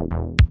you